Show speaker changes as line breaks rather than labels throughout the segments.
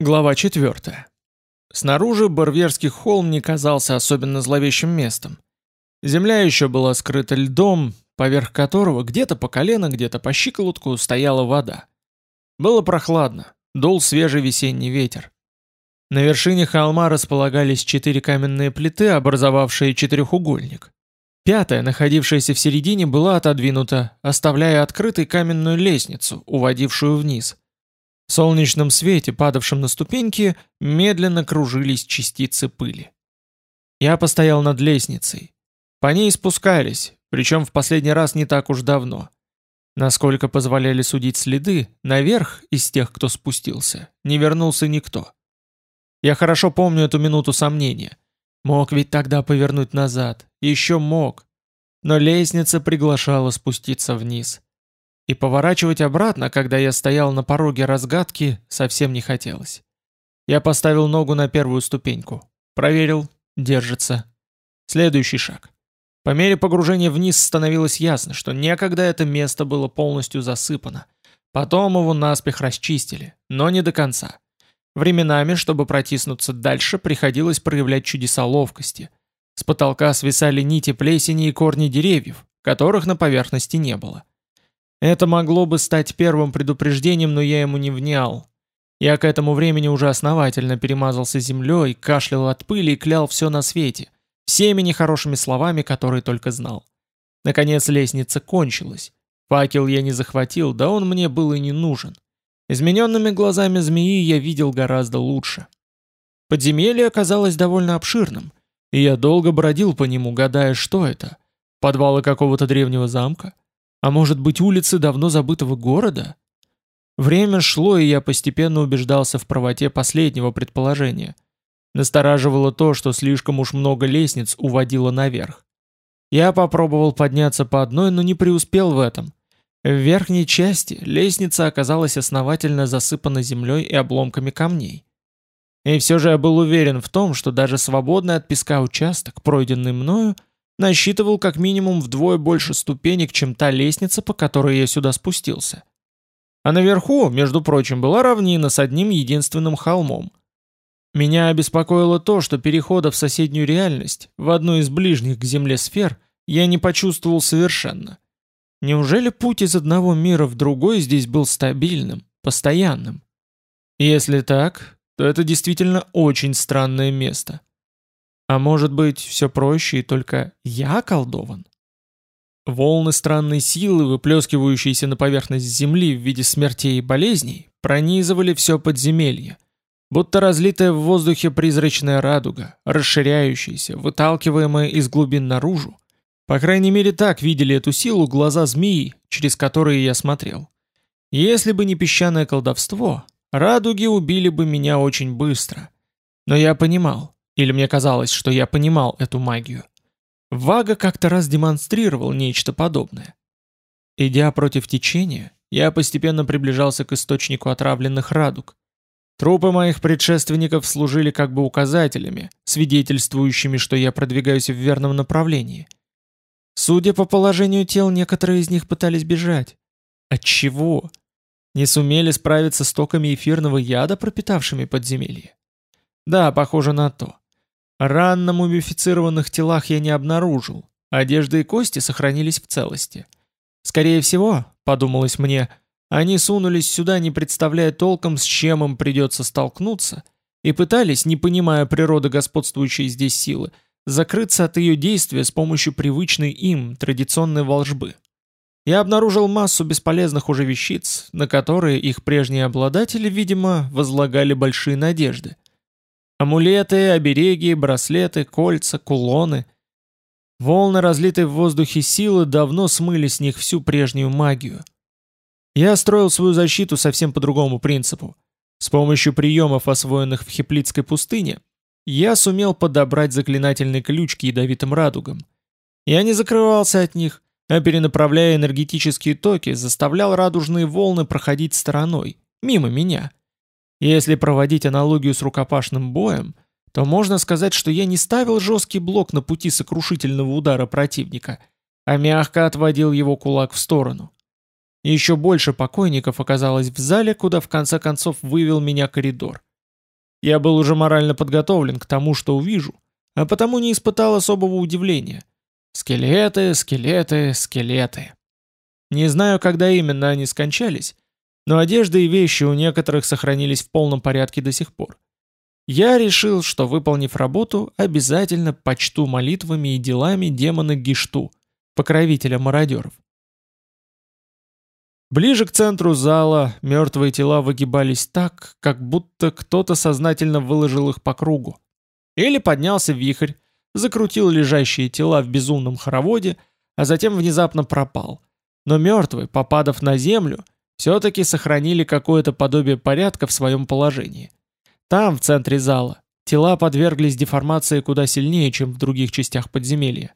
Глава 4. Снаружи Барверский холм не казался особенно зловещим местом. Земля еще была скрыта льдом, поверх которого где-то по колено, где-то по щиколотку стояла вода. Было прохладно, дул свежий весенний ветер. На вершине холма располагались четыре каменные плиты, образовавшие четырехугольник. Пятая, находившаяся в середине, была отодвинута, оставляя открытой каменную лестницу, уводившую вниз – в солнечном свете, падавшем на ступеньки, медленно кружились частицы пыли. Я постоял над лестницей. По ней спускались, причем в последний раз не так уж давно. Насколько позволяли судить следы, наверх из тех, кто спустился, не вернулся никто. Я хорошо помню эту минуту сомнения. Мог ведь тогда повернуть назад, еще мог. Но лестница приглашала спуститься вниз. И поворачивать обратно, когда я стоял на пороге разгадки, совсем не хотелось. Я поставил ногу на первую ступеньку. Проверил. Держится. Следующий шаг. По мере погружения вниз становилось ясно, что некогда это место было полностью засыпано. Потом его наспех расчистили, но не до конца. Временами, чтобы протиснуться дальше, приходилось проявлять чудеса ловкости. С потолка свисали нити плесени и корни деревьев, которых на поверхности не было. Это могло бы стать первым предупреждением, но я ему не внял. Я к этому времени уже основательно перемазался землей, кашлял от пыли и клял все на свете, всеми нехорошими словами, которые только знал. Наконец лестница кончилась. Факел я не захватил, да он мне был и не нужен. Измененными глазами змеи я видел гораздо лучше. Подземелье оказалось довольно обширным, и я долго бродил по нему, гадая, что это. Подвалы какого-то древнего замка? А может быть улицы давно забытого города? Время шло, и я постепенно убеждался в правоте последнего предположения. Настораживало то, что слишком уж много лестниц уводило наверх. Я попробовал подняться по одной, но не преуспел в этом. В верхней части лестница оказалась основательно засыпана землей и обломками камней. И все же я был уверен в том, что даже свободный от песка участок, пройденный мною, насчитывал как минимум вдвое больше ступенек, чем та лестница, по которой я сюда спустился. А наверху, между прочим, была равнина с одним единственным холмом. Меня обеспокоило то, что перехода в соседнюю реальность, в одну из ближних к Земле сфер, я не почувствовал совершенно. Неужели путь из одного мира в другой здесь был стабильным, постоянным? Если так, то это действительно очень странное место. А может быть, все проще и только я околдован? Волны странной силы, выплескивающиеся на поверхность Земли в виде смертей и болезней, пронизывали все подземелье, будто разлитая в воздухе призрачная радуга, расширяющаяся, выталкиваемая из глубин наружу. По крайней мере так видели эту силу глаза змеи, через которые я смотрел. Если бы не песчаное колдовство, радуги убили бы меня очень быстро. Но я понимал, или мне казалось, что я понимал эту магию. Вага как-то раз демонстрировал нечто подобное. Идя против течения, я постепенно приближался к источнику отравленных радуг. Трупы моих предшественников служили как бы указателями, свидетельствующими, что я продвигаюсь в верном направлении. Судя по положению тел, некоторые из них пытались бежать. От чего? Не сумели справиться с токами эфирного яда, пропитавшими подземелье? Да, похоже на то. Ран на мумифицированных телах я не обнаружил, одежда и кости сохранились в целости. Скорее всего, подумалось мне, они сунулись сюда, не представляя толком, с чем им придется столкнуться, и пытались, не понимая природы господствующей здесь силы, закрыться от ее действия с помощью привычной им традиционной волжбы. Я обнаружил массу бесполезных уже вещиц, на которые их прежние обладатели, видимо, возлагали большие надежды. Амулеты, обереги, браслеты, кольца, кулоны. Волны разлитой в воздухе силы давно смыли с них всю прежнюю магию. Я строил свою защиту совсем по другому принципу. С помощью приемов, освоенных в Хиплитской пустыне, я сумел подобрать заклинательный ключ к ядовитым радугам. Я не закрывался от них, а перенаправляя энергетические токи, заставлял радужные волны проходить стороной, мимо меня — если проводить аналогию с рукопашным боем, то можно сказать, что я не ставил жесткий блок на пути сокрушительного удара противника, а мягко отводил его кулак в сторону. Еще больше покойников оказалось в зале, куда в конце концов вывел меня коридор. Я был уже морально подготовлен к тому, что увижу, а потому не испытал особого удивления. Скелеты, скелеты, скелеты. Не знаю, когда именно они скончались, но одежда и вещи у некоторых сохранились в полном порядке до сих пор. Я решил, что, выполнив работу, обязательно почту молитвами и делами демона Гишту, покровителя мародеров. Ближе к центру зала мертвые тела выгибались так, как будто кто-то сознательно выложил их по кругу. Или поднялся вихрь, закрутил лежащие тела в безумном хороводе, а затем внезапно пропал. Но мертвые, попадав на землю, все-таки сохранили какое-то подобие порядка в своем положении. Там, в центре зала, тела подверглись деформации куда сильнее, чем в других частях подземелья.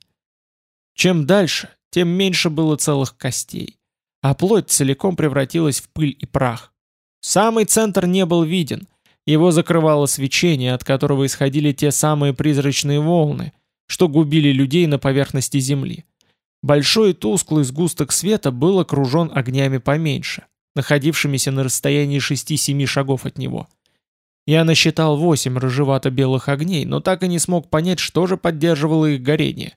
Чем дальше, тем меньше было целых костей, а плоть целиком превратилась в пыль и прах. Самый центр не был виден, его закрывало свечение, от которого исходили те самые призрачные волны, что губили людей на поверхности Земли. Большой тусклый сгусток света был окружен огнями поменьше, находившимися на расстоянии 6-7 шагов от него. Я насчитал 8 рыжевато-белых огней, но так и не смог понять, что же поддерживало их горение.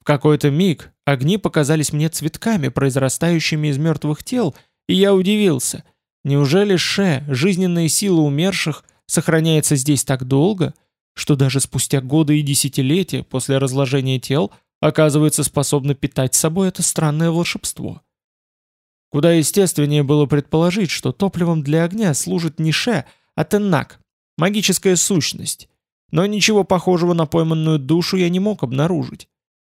В какой-то миг огни показались мне цветками, произрастающими из мертвых тел, и я удивился. Неужели Ше, жизненные силы умерших, сохраняется здесь так долго, что даже спустя годы и десятилетия после разложения тел – оказывается способна питать собой это странное волшебство. Куда естественнее было предположить, что топливом для огня служит не ше, а теннак, магическая сущность. Но ничего похожего на пойманную душу я не мог обнаружить.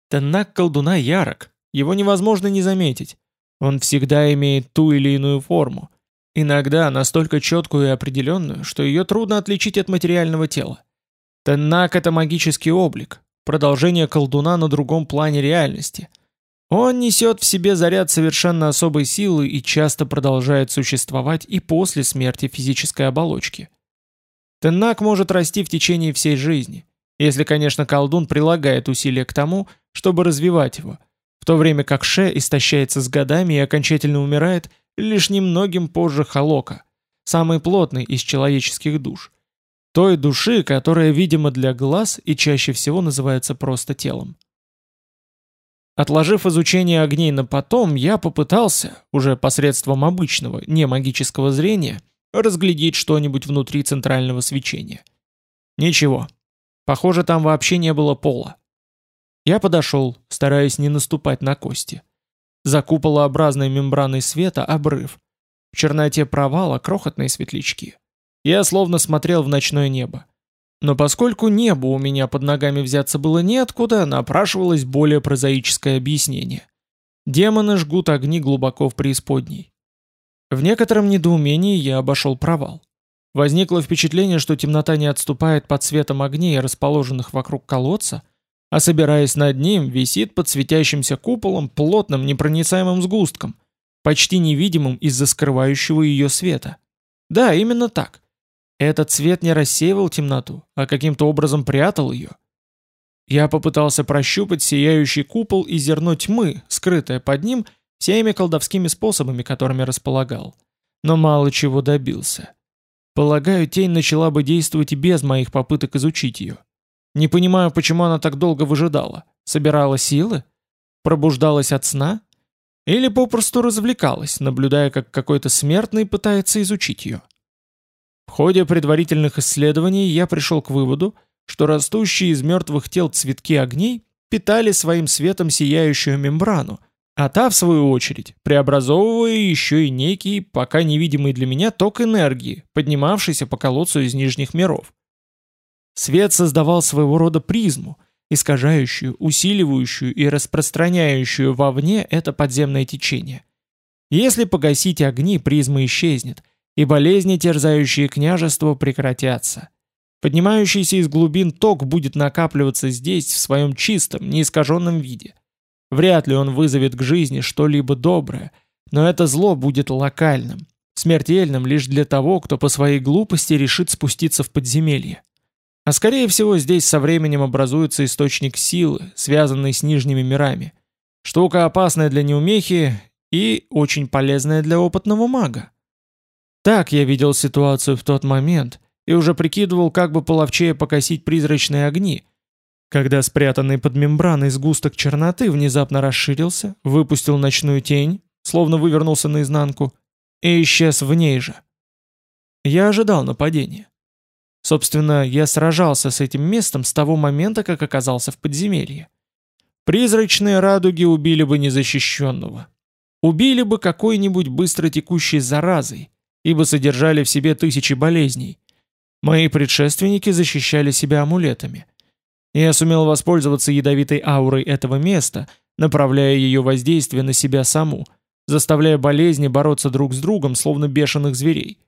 Теннак колдуна ярок, его невозможно не заметить. Он всегда имеет ту или иную форму. Иногда настолько четкую и определенную, что ее трудно отличить от материального тела. Теннак — это магический облик, продолжение колдуна на другом плане реальности. Он несет в себе заряд совершенно особой силы и часто продолжает существовать и после смерти физической оболочки. Теннак может расти в течение всей жизни, если, конечно, колдун прилагает усилия к тому, чтобы развивать его, в то время как Ше истощается с годами и окончательно умирает лишь немногим позже Халока, самый плотный из человеческих душ – той души, которая видима для глаз и чаще всего называется просто телом. Отложив изучение огней на потом, я попытался, уже посредством обычного, не магического зрения, разглядеть что-нибудь внутри центрального свечения. Ничего. Похоже, там вообще не было пола. Я подошел, стараясь не наступать на кости. За куполообразной мембраной света обрыв. В черноте провала крохотные светлячки. Я словно смотрел в ночное небо. Но поскольку небу у меня под ногами взяться было неоткуда, напрашивалось более прозаическое объяснение. Демоны жгут огни глубоко в преисподней. В некотором недоумении я обошел провал. Возникло впечатление, что темнота не отступает под светом огней, расположенных вокруг колодца, а собираясь над ним, висит под светящимся куполом плотным непроницаемым сгустком, почти невидимым из-за скрывающего ее света. Да, именно так. Этот свет не рассеивал темноту, а каким-то образом прятал ее. Я попытался прощупать сияющий купол и зерно тьмы, скрытое под ним, всеми колдовскими способами, которыми располагал. Но мало чего добился. Полагаю, тень начала бы действовать и без моих попыток изучить ее. Не понимаю, почему она так долго выжидала. Собирала силы? Пробуждалась от сна? Или попросту развлекалась, наблюдая, как какой-то смертный пытается изучить ее? В ходе предварительных исследований я пришел к выводу, что растущие из мертвых тел цветки огней питали своим светом сияющую мембрану, а та, в свою очередь, преобразовывая еще и некий, пока невидимый для меня, ток энергии, поднимавшийся по колодцу из нижних миров. Свет создавал своего рода призму, искажающую, усиливающую и распространяющую вовне это подземное течение. Если погасить огни, призма исчезнет, и болезни, терзающие княжество, прекратятся. Поднимающийся из глубин ток будет накапливаться здесь в своем чистом, неискаженном виде. Вряд ли он вызовет к жизни что-либо доброе, но это зло будет локальным, смертельным лишь для того, кто по своей глупости решит спуститься в подземелье. А скорее всего здесь со временем образуется источник силы, связанный с нижними мирами. Штука опасная для неумехи и очень полезная для опытного мага. Так я видел ситуацию в тот момент, и уже прикидывал, как бы половчее покосить призрачные огни, когда спрятанный под мембраной сгусток черноты внезапно расширился, выпустил ночную тень, словно вывернулся наизнанку, и исчез в ней же. Я ожидал нападения. Собственно, я сражался с этим местом с того момента, как оказался в подземелье. Призрачные радуги убили бы незащищенного. Убили бы какой-нибудь быстротекущей заразой, ибо содержали в себе тысячи болезней. Мои предшественники защищали себя амулетами. Я сумел воспользоваться ядовитой аурой этого места, направляя ее воздействие на себя саму, заставляя болезни бороться друг с другом, словно бешеных зверей.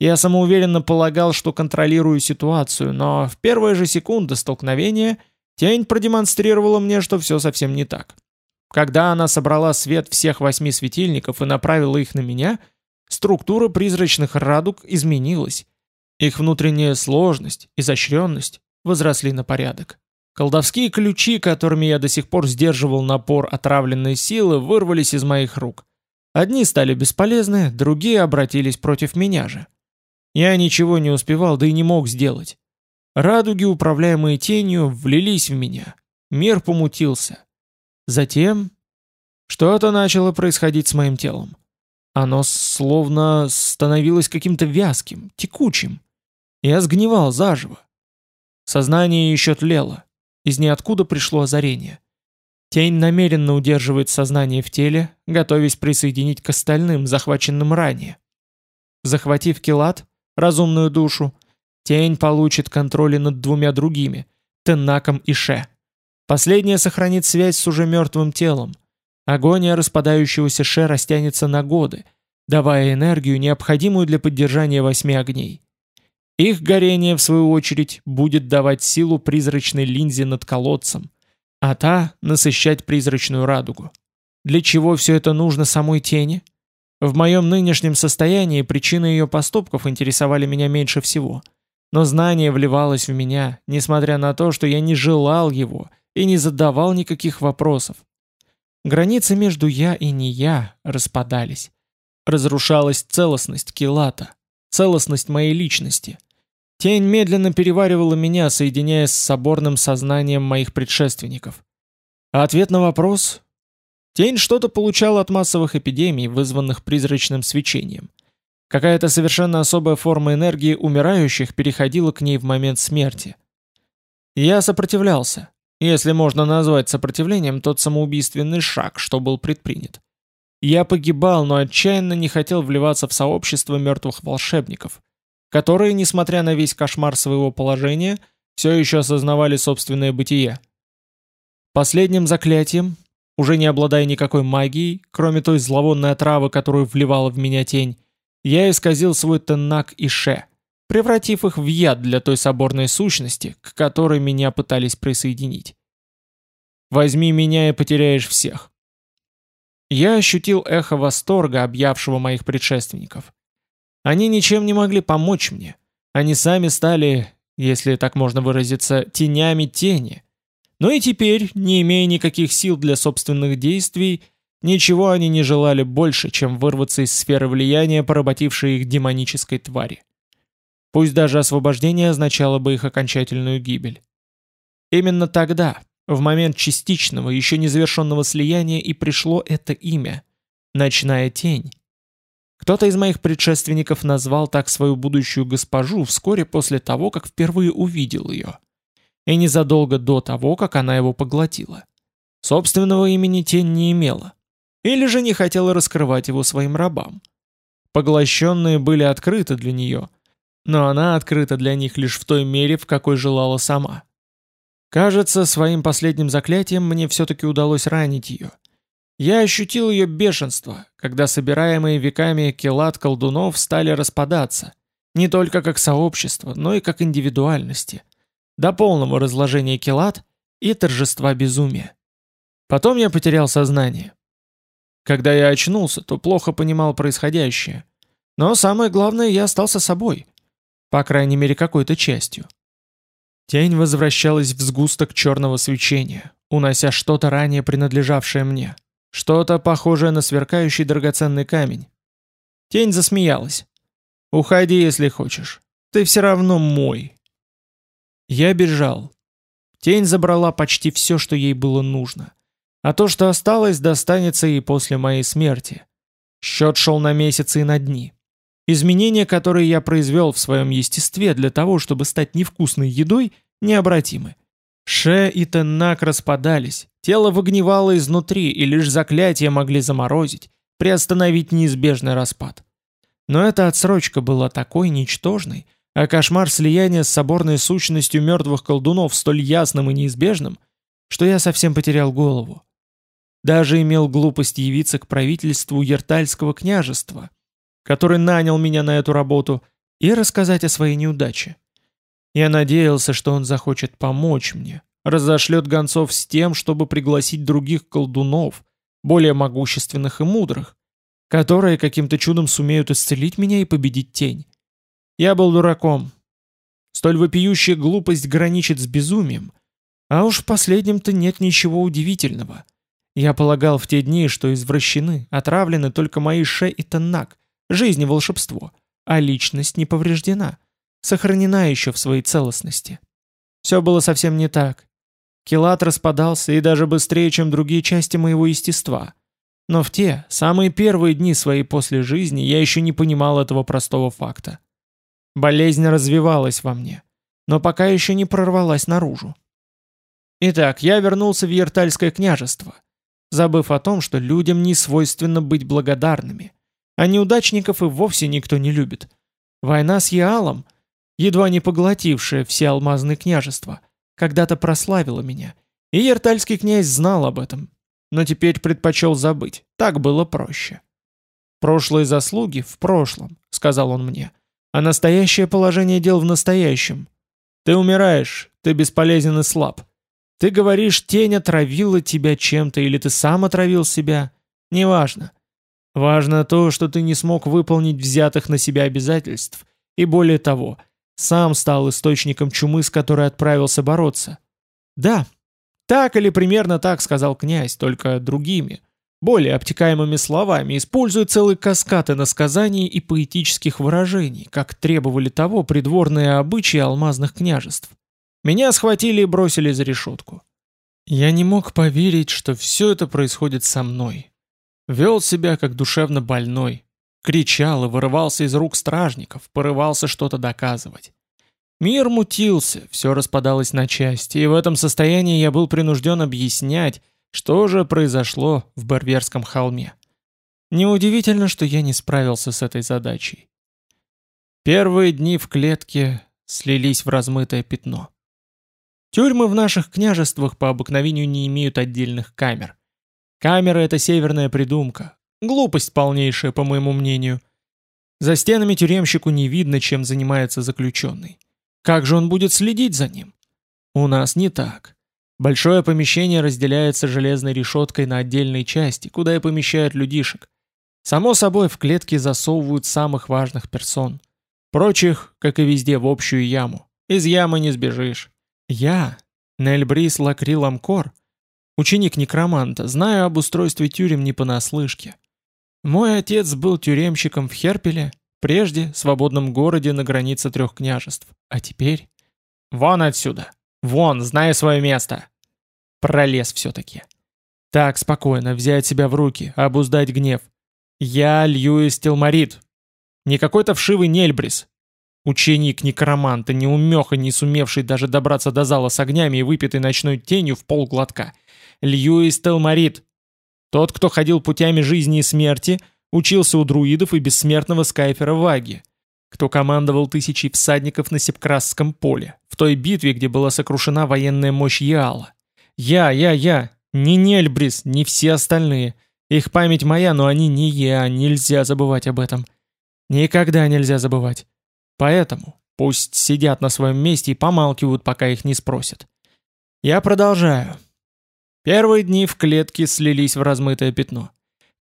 Я самоуверенно полагал, что контролирую ситуацию, но в первые же секунды столкновения тень продемонстрировала мне, что все совсем не так. Когда она собрала свет всех восьми светильников и направила их на меня, структура призрачных радуг изменилась. Их внутренняя сложность, изощренность возросли на порядок. Колдовские ключи, которыми я до сих пор сдерживал напор отравленной силы, вырвались из моих рук. Одни стали бесполезны, другие обратились против меня же. Я ничего не успевал, да и не мог сделать. Радуги, управляемые тенью, влились в меня. Мир помутился. Затем что-то начало происходить с моим телом. Оно словно становилось каким-то вязким, текучим. Я сгнивал заживо. Сознание еще тлело. Из ниоткуда пришло озарение. Тень намеренно удерживает сознание в теле, готовясь присоединить к остальным, захваченным ранее. Захватив килат, разумную душу, тень получит контроль над двумя другими, Теннаком и Ше. Последняя сохранит связь с уже мертвым телом. Агония распадающегося Ше растянется на годы, давая энергию, необходимую для поддержания восьми огней. Их горение, в свою очередь, будет давать силу призрачной линзе над колодцем, а та — насыщать призрачную радугу. Для чего все это нужно самой тени? В моем нынешнем состоянии причины ее поступков интересовали меня меньше всего. Но знание вливалось в меня, несмотря на то, что я не желал его и не задавал никаких вопросов. Границы между «я» и «не я» распадались. Разрушалась целостность Килата, целостность моей личности. Тень медленно переваривала меня, соединяясь с соборным сознанием моих предшественников. А ответ на вопрос Тень что-то получала от массовых эпидемий, вызванных призрачным свечением. Какая-то совершенно особая форма энергии умирающих переходила к ней в момент смерти. Я сопротивлялся, если можно назвать сопротивлением тот самоубийственный шаг, что был предпринят. Я погибал, но отчаянно не хотел вливаться в сообщество мертвых волшебников, которые, несмотря на весь кошмар своего положения, все еще осознавали собственное бытие. Последним заклятием, уже не обладая никакой магией, кроме той зловонной отравы, которую вливала в меня тень, я исказил свой теннак и ше, превратив их в яд для той соборной сущности, к которой меня пытались присоединить. «Возьми меня и потеряешь всех». Я ощутил эхо восторга, объявшего моих предшественников. Они ничем не могли помочь мне. Они сами стали, если так можно выразиться, тенями тени, но и теперь, не имея никаких сил для собственных действий, ничего они не желали больше, чем вырваться из сферы влияния, поработившей их демонической твари. Пусть даже освобождение означало бы их окончательную гибель. Именно тогда, в момент частичного, еще незавершенного слияния, и пришло это имя — «Ночная тень». Кто-то из моих предшественников назвал так свою будущую госпожу вскоре после того, как впервые увидел ее — и незадолго до того, как она его поглотила. Собственного имени тень не имела. Или же не хотела раскрывать его своим рабам. Поглощенные были открыты для нее, но она открыта для них лишь в той мере, в какой желала сама. Кажется, своим последним заклятием мне все-таки удалось ранить ее. Я ощутил ее бешенство, когда собираемые веками килат колдунов стали распадаться, не только как сообщество, но и как индивидуальности – до полного разложения килат и торжества безумия. Потом я потерял сознание. Когда я очнулся, то плохо понимал происходящее. Но самое главное, я остался собой. По крайней мере, какой-то частью. Тень возвращалась в сгусток черного свечения, унося что-то ранее принадлежавшее мне. Что-то похожее на сверкающий драгоценный камень. Тень засмеялась. «Уходи, если хочешь. Ты все равно мой. Я бежал. Тень забрала почти все, что ей было нужно. А то, что осталось, достанется ей после моей смерти. Счет шел на месяцы и на дни. Изменения, которые я произвел в своем естестве для того, чтобы стать невкусной едой, необратимы. Ше и Теннак распадались, тело выгнивало изнутри, и лишь заклятия могли заморозить, приостановить неизбежный распад. Но эта отсрочка была такой ничтожной, а кошмар слияния с соборной сущностью мертвых колдунов столь ясным и неизбежным, что я совсем потерял голову. Даже имел глупость явиться к правительству Ертальского княжества, который нанял меня на эту работу, и рассказать о своей неудаче. Я надеялся, что он захочет помочь мне, разошлет гонцов с тем, чтобы пригласить других колдунов, более могущественных и мудрых, которые каким-то чудом сумеют исцелить меня и победить тень. Я был дураком. Столь вопиющая глупость граничит с безумием, а уж в последнем-то нет ничего удивительного. Я полагал в те дни, что извращены, отравлены только мои Ше и Таннак, жизнь волшебство, а личность не повреждена, сохранена еще в своей целостности. Все было совсем не так. Килат распадался и даже быстрее, чем другие части моего естества. Но в те, самые первые дни своей после жизни, я еще не понимал этого простого факта. Болезнь развивалась во мне, но пока еще не прорвалась наружу. Итак, я вернулся в Ертальское княжество, забыв о том, что людям не свойственно быть благодарными, а неудачников и вовсе никто не любит. Война с Яалом, едва не поглотившая все алмазные княжества, когда-то прославила меня, и Ертальский князь знал об этом, но теперь предпочел забыть, так было проще. «Прошлые заслуги в прошлом», — сказал он мне, — «а настоящее положение дел в настоящем. Ты умираешь, ты бесполезен и слаб. Ты говоришь, тень отравила тебя чем-то, или ты сам отравил себя. Неважно. Важно то, что ты не смог выполнить взятых на себя обязательств, и более того, сам стал источником чумы, с которой отправился бороться. Да, так или примерно так сказал князь, только другими, более обтекаемыми словами, используя целый каскад иносказаний и поэтических выражений, как требовали того придворные обычаи алмазных княжеств. Меня схватили и бросили за решетку. Я не мог поверить, что все это происходит со мной. Вел себя как душевно больной. Кричал и вырывался из рук стражников, порывался что-то доказывать. Мир мутился, все распадалось на части, и в этом состоянии я был принужден объяснять, что же произошло в Барверском холме. Неудивительно, что я не справился с этой задачей. Первые дни в клетке слились в размытое пятно. Тюрьмы в наших княжествах по обыкновению не имеют отдельных камер. Камера — это северная придумка. Глупость полнейшая, по моему мнению. За стенами тюремщику не видно, чем занимается заключенный. Как же он будет следить за ним? У нас не так. Большое помещение разделяется железной решеткой на отдельные части, куда и помещают людишек. Само собой, в клетки засовывают самых важных персон. Прочих, как и везде, в общую яму. Из ямы не сбежишь. Я, Нельбрис Лакри Ламкор, ученик некроманта, знаю об устройстве тюрем не понаслышке. Мой отец был тюремщиком в Херпеле, прежде свободном городе на границе трех княжеств, а теперь... Вон отсюда! Вон, знаю свое место! Пролез все-таки. Так, спокойно, взять себя в руки, обуздать гнев. Я Льюис Телмарит. Не какой-то вшивый Нельбрис, Ученик некроманта, неумеха, не сумевший даже добраться до зала с огнями и выпитой ночной тенью в полглотка. Льюис Телмарит. Тот, кто ходил путями жизни и смерти, учился у друидов и бессмертного Скайфера Ваги. Кто командовал тысячей всадников на Сепкрасском поле, в той битве, где была сокрушена военная мощь Яала. Я, я, я, не Нельбрис, не все остальные. Их память моя, но они не я, нельзя забывать об этом. Никогда нельзя забывать. Поэтому пусть сидят на своем месте и помалкивают, пока их не спросят. Я продолжаю. Первые дни в клетке слились в размытое пятно.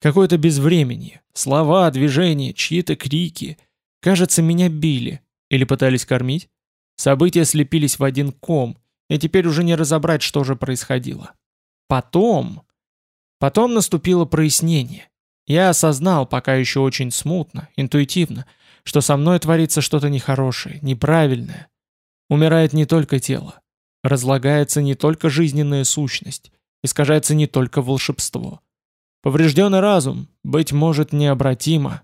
Какое-то безвременье, слова, движения, чьи-то крики. Кажется, меня били. Или пытались кормить. События слепились в один ком, и теперь уже не разобрать, что же происходило. Потом... Потом наступило прояснение. Я осознал, пока еще очень смутно, интуитивно, что со мной творится что-то нехорошее, неправильное. Умирает не только тело, разлагается не только жизненная сущность, искажается не только волшебство. Поврежденный разум, быть может, необратимо.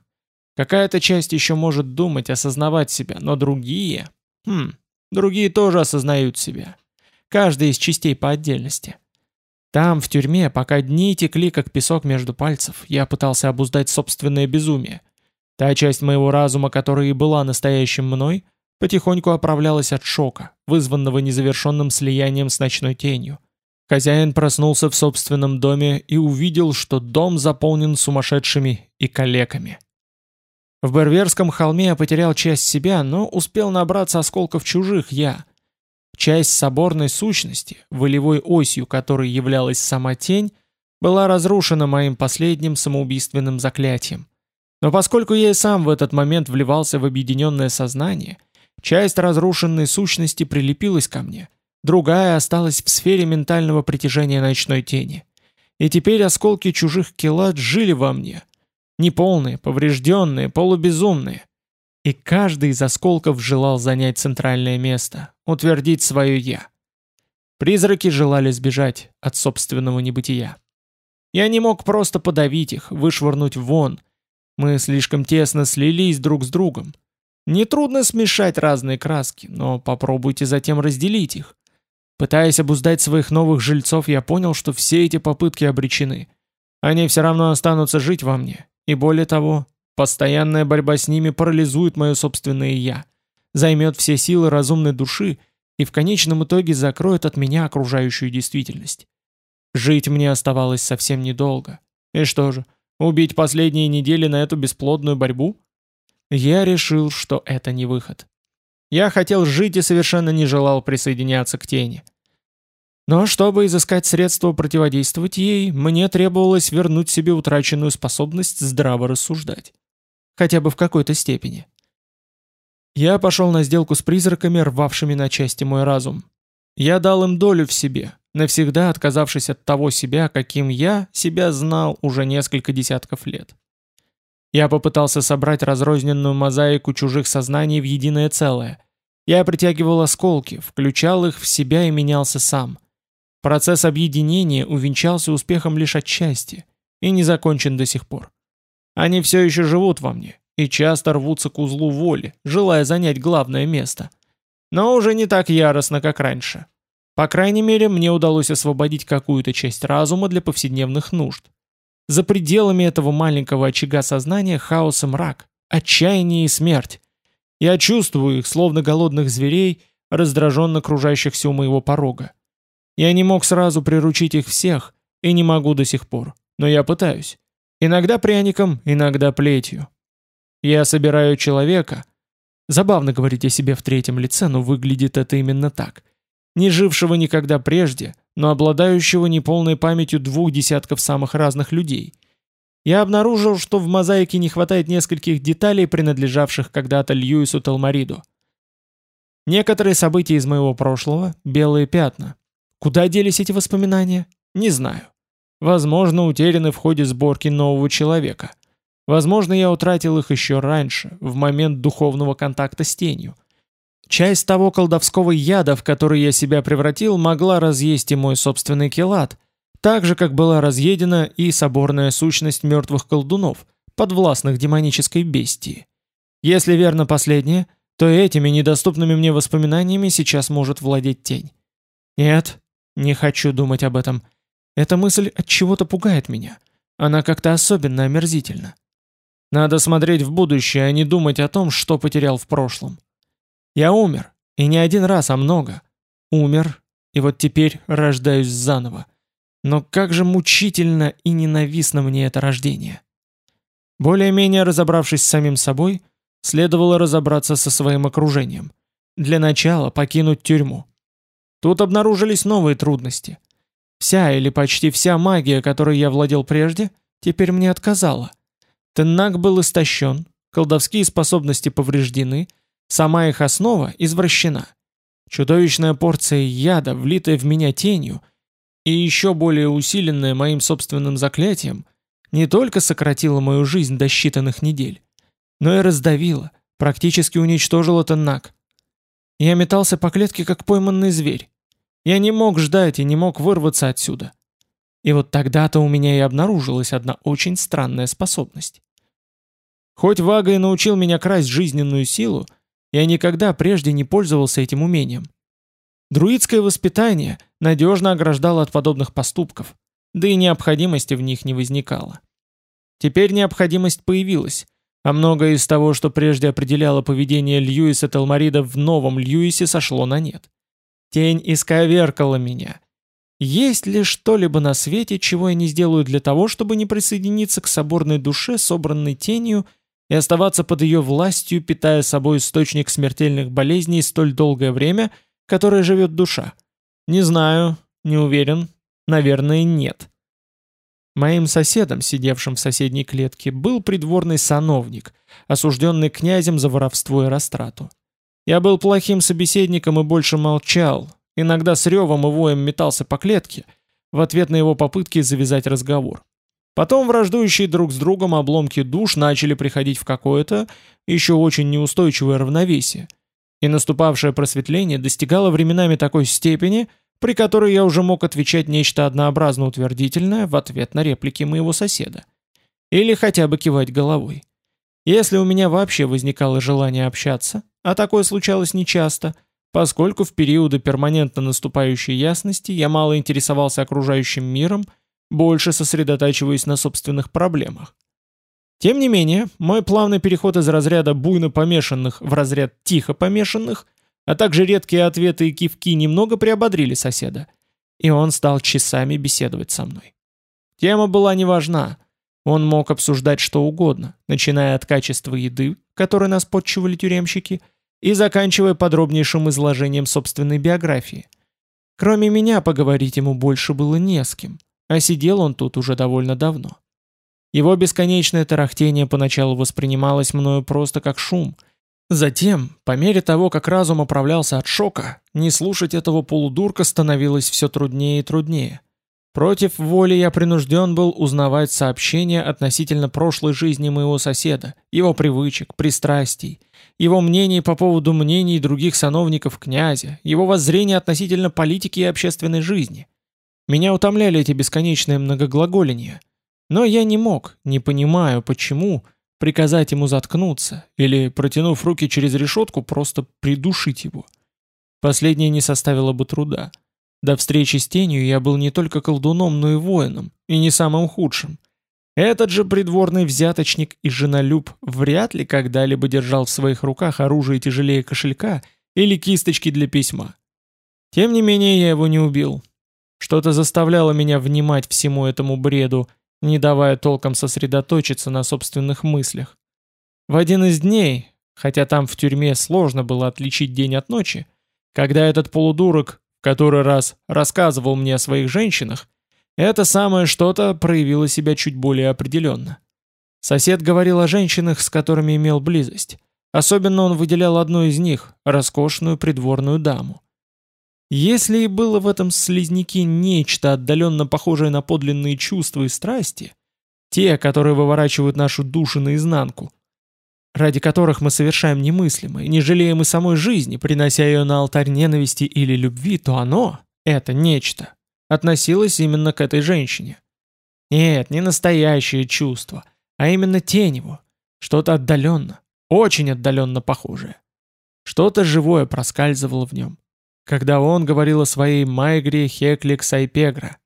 Какая-то часть еще может думать, осознавать себя, но другие... Хм, другие тоже осознают себя. Каждая из частей по отдельности. Там, в тюрьме, пока дни текли, как песок между пальцев, я пытался обуздать собственное безумие. Та часть моего разума, которая и была настоящим мной, потихоньку оправлялась от шока, вызванного незавершенным слиянием с ночной тенью. Хозяин проснулся в собственном доме и увидел, что дом заполнен сумасшедшими и калеками. В Берверском холме я потерял часть себя, но успел набраться осколков чужих «я», Часть соборной сущности, волевой осью которой являлась сама тень, была разрушена моим последним самоубийственным заклятием. Но поскольку я и сам в этот момент вливался в объединенное сознание, часть разрушенной сущности прилепилась ко мне, другая осталась в сфере ментального притяжения ночной тени. И теперь осколки чужих килат жили во мне. Неполные, поврежденные, полубезумные. И каждый из осколков желал занять центральное место, утвердить свое «я». Призраки желали сбежать от собственного небытия. Я не мог просто подавить их, вышвырнуть вон. Мы слишком тесно слились друг с другом. Нетрудно смешать разные краски, но попробуйте затем разделить их. Пытаясь обуздать своих новых жильцов, я понял, что все эти попытки обречены. Они все равно останутся жить во мне. И более того, Постоянная борьба с ними парализует мое собственное «я», займет все силы разумной души и в конечном итоге закроет от меня окружающую действительность. Жить мне оставалось совсем недолго. И что же, убить последние недели на эту бесплодную борьбу? Я решил, что это не выход. Я хотел жить и совершенно не желал присоединяться к тени. Но чтобы изыскать средства противодействовать ей, мне требовалось вернуть себе утраченную способность здраво рассуждать хотя бы в какой-то степени. Я пошел на сделку с призраками, рвавшими на части мой разум. Я дал им долю в себе, навсегда отказавшись от того себя, каким я себя знал уже несколько десятков лет. Я попытался собрать разрозненную мозаику чужих сознаний в единое целое. Я притягивал осколки, включал их в себя и менялся сам. Процесс объединения увенчался успехом лишь отчасти и не закончен до сих пор. Они все еще живут во мне и часто рвутся к узлу воли, желая занять главное место. Но уже не так яростно, как раньше. По крайней мере, мне удалось освободить какую-то часть разума для повседневных нужд. За пределами этого маленького очага сознания хаос и мрак, отчаяние и смерть. Я чувствую их, словно голодных зверей, раздраженно кружащихся у моего порога. Я не мог сразу приручить их всех, и не могу до сих пор, но я пытаюсь. Иногда пряником, иногда плетью. Я собираю человека. Забавно говорить о себе в третьем лице, но выглядит это именно так. Не жившего никогда прежде, но обладающего неполной памятью двух десятков самых разных людей. Я обнаружил, что в мозаике не хватает нескольких деталей, принадлежавших когда-то Льюису Талмариду. Некоторые события из моего прошлого — белые пятна. Куда делись эти воспоминания? Не знаю. Возможно, утеряны в ходе сборки нового человека. Возможно, я утратил их еще раньше, в момент духовного контакта с тенью. Часть того колдовского яда, в который я себя превратил, могла разъесть и мой собственный келат, так же, как была разъедена и соборная сущность мертвых колдунов, подвластных демонической бестии. Если верно последнее, то этими недоступными мне воспоминаниями сейчас может владеть тень. Нет, не хочу думать об этом. Эта мысль от чего-то пугает меня. Она как-то особенно омерзительна. Надо смотреть в будущее, а не думать о том, что потерял в прошлом. Я умер, и не один раз, а много. Умер, и вот теперь рождаюсь заново. Но как же мучительно и ненавистно мне это рождение. Более-менее разобравшись с самим собой, следовало разобраться со своим окружением. Для начала покинуть тюрьму. Тут обнаружились новые трудности – Вся или почти вся магия, которой я владел прежде, теперь мне отказала. Теннак был истощен, колдовские способности повреждены, сама их основа извращена. Чудовищная порция яда, влитая в меня тенью, и еще более усиленная моим собственным заклятием, не только сократила мою жизнь до считанных недель, но и раздавила, Практически уничтожил этот наг. Я метался по клетке, как пойманный зверь. Я не мог ждать и не мог вырваться отсюда. И вот тогда-то у меня и обнаружилась одна очень странная способность. Хоть Вага и научил меня красть жизненную силу, я никогда прежде не пользовался этим умением. Друидское воспитание надежно ограждало от подобных поступков, да и необходимости в них не возникало. Теперь необходимость появилась, а многое из того, что прежде определяло поведение Льюиса Телмарида в новом Льюисе, сошло на нет. Тень исковеркала меня. Есть ли что-либо на свете, чего я не сделаю для того, чтобы не присоединиться к соборной душе, собранной тенью, и оставаться под ее властью, питая собой источник смертельных болезней столь долгое время, которое живет душа? Не знаю, не уверен, наверное, нет. Моим соседом, сидевшим в соседней клетке, был придворный сановник, осужденный князем за воровство и растрату. Я был плохим собеседником и больше молчал, иногда с ревом и воем метался по клетке, в ответ на его попытки завязать разговор. Потом враждующие друг с другом обломки душ начали приходить в какое-то, еще очень неустойчивое равновесие, и наступавшее просветление достигало временами такой степени, при которой я уже мог отвечать нечто однообразно утвердительное в ответ на реплики моего соседа. Или хотя бы кивать головой. Если у меня вообще возникало желание общаться, а такое случалось нечасто, поскольку в периоды перманентно наступающей ясности я мало интересовался окружающим миром, больше сосредотачиваясь на собственных проблемах. Тем не менее, мой плавный переход из разряда буйно помешанных в разряд тихо помешанных – а также редкие ответы и кивки немного приободрили соседа, и он стал часами беседовать со мной. Тема была не важна. Он мог обсуждать что угодно, начиная от качества еды, которой нас подчивали тюремщики, и заканчивая подробнейшим изложением собственной биографии. Кроме меня поговорить ему больше было не с кем, а сидел он тут уже довольно давно. Его бесконечное тарахтение поначалу воспринималось мною просто как шум – Затем, по мере того, как разум оправлялся от шока, не слушать этого полудурка становилось все труднее и труднее. Против воли я принужден был узнавать сообщения относительно прошлой жизни моего соседа, его привычек, пристрастий, его мнений по поводу мнений других сановников князя, его воззрения относительно политики и общественной жизни. Меня утомляли эти бесконечные многоглаголения. Но я не мог, не понимаю, почему, приказать ему заткнуться или, протянув руки через решетку, просто придушить его. Последнее не составило бы труда. До встречи с тенью я был не только колдуном, но и воином, и не самым худшим. Этот же придворный взяточник и женолюб вряд ли когда-либо держал в своих руках оружие тяжелее кошелька или кисточки для письма. Тем не менее, я его не убил. Что-то заставляло меня внимать всему этому бреду, не давая толком сосредоточиться на собственных мыслях. В один из дней, хотя там в тюрьме сложно было отличить день от ночи, когда этот полудурок который раз рассказывал мне о своих женщинах, это самое что-то проявило себя чуть более определенно. Сосед говорил о женщинах, с которыми имел близость. Особенно он выделял одну из них, роскошную придворную даму. Если и было в этом слизняке нечто отдаленно похожее на подлинные чувства и страсти, те, которые выворачивают нашу душу наизнанку, ради которых мы совершаем немыслимое, не жалеем и самой жизни, принося ее на алтарь ненависти или любви, то оно, это нечто, относилось именно к этой женщине. Нет, не настоящее чувство, а именно тень его, что-то отдаленно, очень отдаленно похожее. Что-то живое проскальзывало в нем, когда он говорил о своей Майгре Хеклик Сайпегра.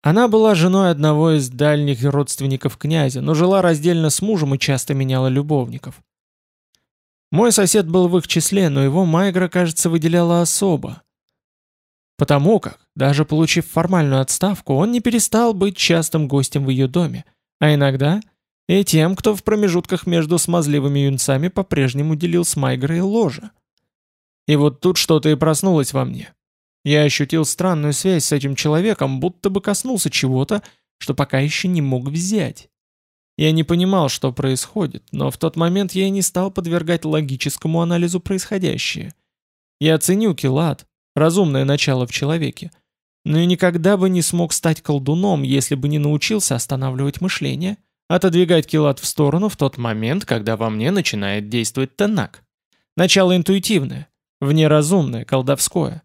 Она была женой одного из дальних родственников князя, но жила раздельно с мужем и часто меняла любовников. Мой сосед был в их числе, но его Майгра, кажется, выделяла особо. Потому как, даже получив формальную отставку, он не перестал быть частым гостем в ее доме, а иногда и тем, кто в промежутках между смазливыми юнцами по-прежнему делил с Майгрой ложе. И вот тут что-то и проснулось во мне. Я ощутил странную связь с этим человеком, будто бы коснулся чего-то, что пока еще не мог взять. Я не понимал, что происходит, но в тот момент я и не стал подвергать логическому анализу происходящее. Я ценю Килат, разумное начало в человеке, но и никогда бы не смог стать колдуном, если бы не научился останавливать мышление, отодвигать килат в сторону в тот момент, когда во мне начинает действовать тенак. Начало интуитивное, внеразумное, колдовское.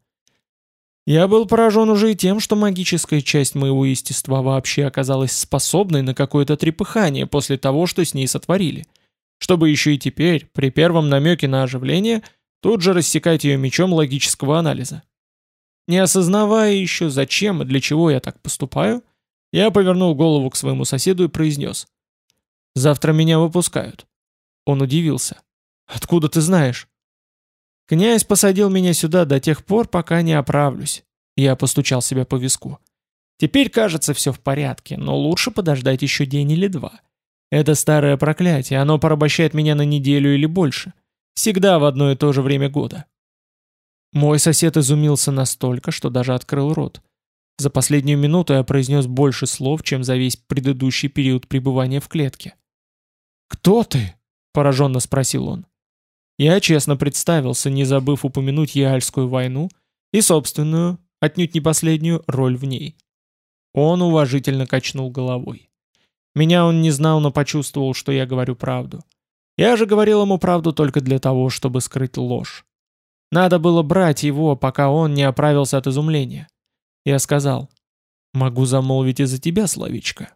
Я был поражен уже и тем, что магическая часть моего естества вообще оказалась способной на какое-то трепыхание после того, что с ней сотворили, чтобы еще и теперь, при первом намеке на оживление, тут же рассекать ее мечом логического анализа. Не осознавая еще, зачем и для чего я так поступаю, я повернул голову к своему соседу и произнес. «Завтра меня выпускают». Он удивился. «Откуда ты знаешь?» «Князь посадил меня сюда до тех пор, пока не оправлюсь». Я постучал себя по виску. «Теперь, кажется, все в порядке, но лучше подождать еще день или два. Это старое проклятие, оно порабощает меня на неделю или больше. Всегда в одно и то же время года». Мой сосед изумился настолько, что даже открыл рот. За последнюю минуту я произнес больше слов, чем за весь предыдущий период пребывания в клетке. «Кто ты?» – пораженно спросил он. Я честно представился, не забыв упомянуть Яальскую войну и собственную, отнюдь не последнюю, роль в ней. Он уважительно качнул головой. Меня он не знал, но почувствовал, что я говорю правду. Я же говорил ему правду только для того, чтобы скрыть ложь. Надо было брать его, пока он не оправился от изумления. Я сказал, «Могу замолвить и за тебя словечко».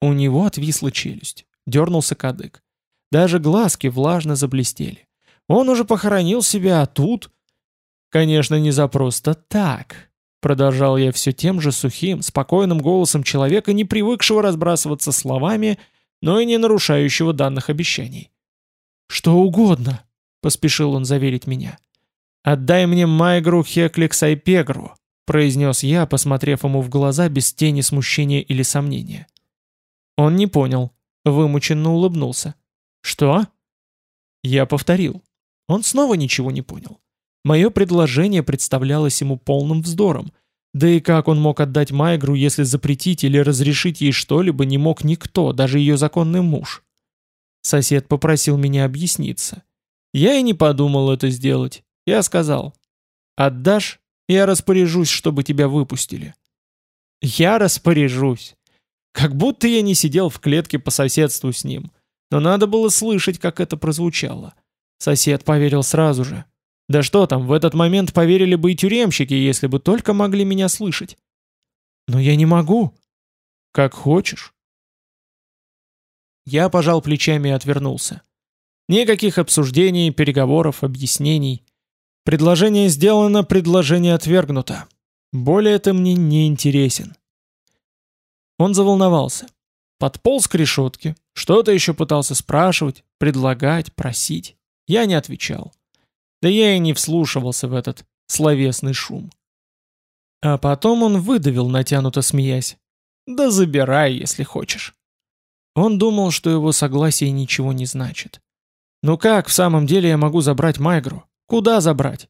У него отвисла челюсть, дернулся кадык. Даже глазки влажно заблестели. Он уже похоронил себя, а тут... Конечно, не за просто так. Продолжал я все тем же сухим, спокойным голосом человека, не привыкшего разбрасываться словами, но и не нарушающего данных обещаний. «Что угодно», — поспешил он заверить меня. «Отдай мне Майгру Хекликсайпегру», — произнес я, посмотрев ему в глаза без тени смущения или сомнения. Он не понял, вымученно улыбнулся. «Что?» Я повторил. Он снова ничего не понял. Мое предложение представлялось ему полным вздором. Да и как он мог отдать Майгру, если запретить или разрешить ей что-либо не мог никто, даже ее законный муж? Сосед попросил меня объясниться. Я и не подумал это сделать. Я сказал, «Отдашь, я распоряжусь, чтобы тебя выпустили». «Я распоряжусь». Как будто я не сидел в клетке по соседству с ним. Но надо было слышать, как это прозвучало. Сосед поверил сразу же. Да что там, в этот момент поверили бы и тюремщики, если бы только могли меня слышать. Но я не могу. Как хочешь. Я пожал плечами и отвернулся. Никаких обсуждений, переговоров, объяснений. Предложение сделано, предложение отвергнуто. Более ты мне не интересен. Он заволновался. Подполз к решетке, что-то еще пытался спрашивать, предлагать, просить. Я не отвечал. Да я и не вслушивался в этот словесный шум. А потом он выдавил, натянуто смеясь. «Да забирай, если хочешь». Он думал, что его согласие ничего не значит. «Ну как в самом деле я могу забрать Майгру? Куда забрать?